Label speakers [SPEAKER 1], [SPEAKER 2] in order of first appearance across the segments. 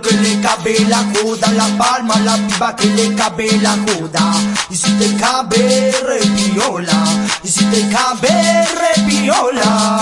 [SPEAKER 1] que le cabe la joda La palma, la piba que le cabe la joda. Y si te cabe, repiola. Y si te cabe, Repiola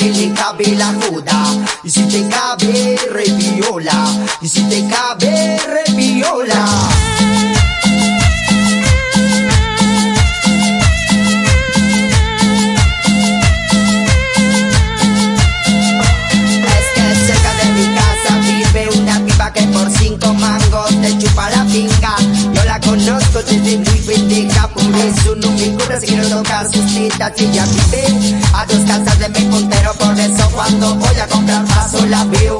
[SPEAKER 1] que le cabe la joda Y si te cabe, reviola Y si te cabe, reviola pendeja, por eso no me quiero tocar sus tetas. Ella vive a dos casas de mi puntero, por eso cuando voy a comprar paso la veo.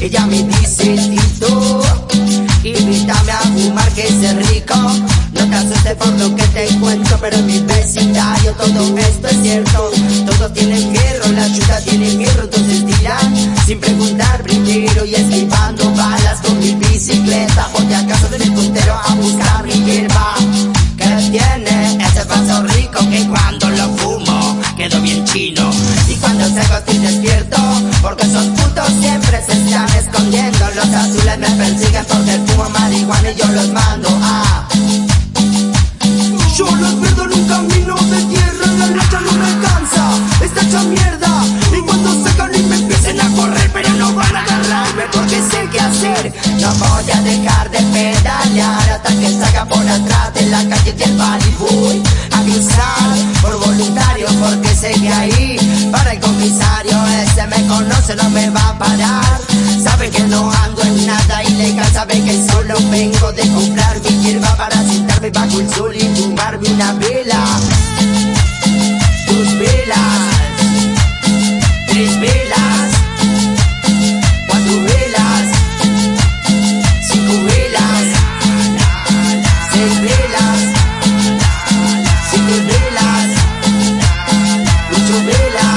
[SPEAKER 1] Ella me dice, Tito, invítame a fumar que es rico. No te asustes por lo que te cuento, pero en mi vecindario todo esto es cierto. Todos tienen hierro, la chuta tiene hierro, entonces tiran sin preguntar primero y esquivando balas con mi bicicleta. Voy a casa de mi puntero a buscar mi hierba. Que cuando lo fumo quedo bien chino. Y cuando salgo estoy despierto, porque esos putos siempre se están escondiendo. Los azules me persiguen porque fumo marihuana y yo los mando a. Yo los pierdo sé que ahí para el comisario ese me conoce, no me va a parar. Sabe que no ando en nada ilegal, sabe que solo vengo de comprar mi hierba para sentarme bajo el sol y fumarme una vela. Dos velas,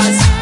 [SPEAKER 1] eyes.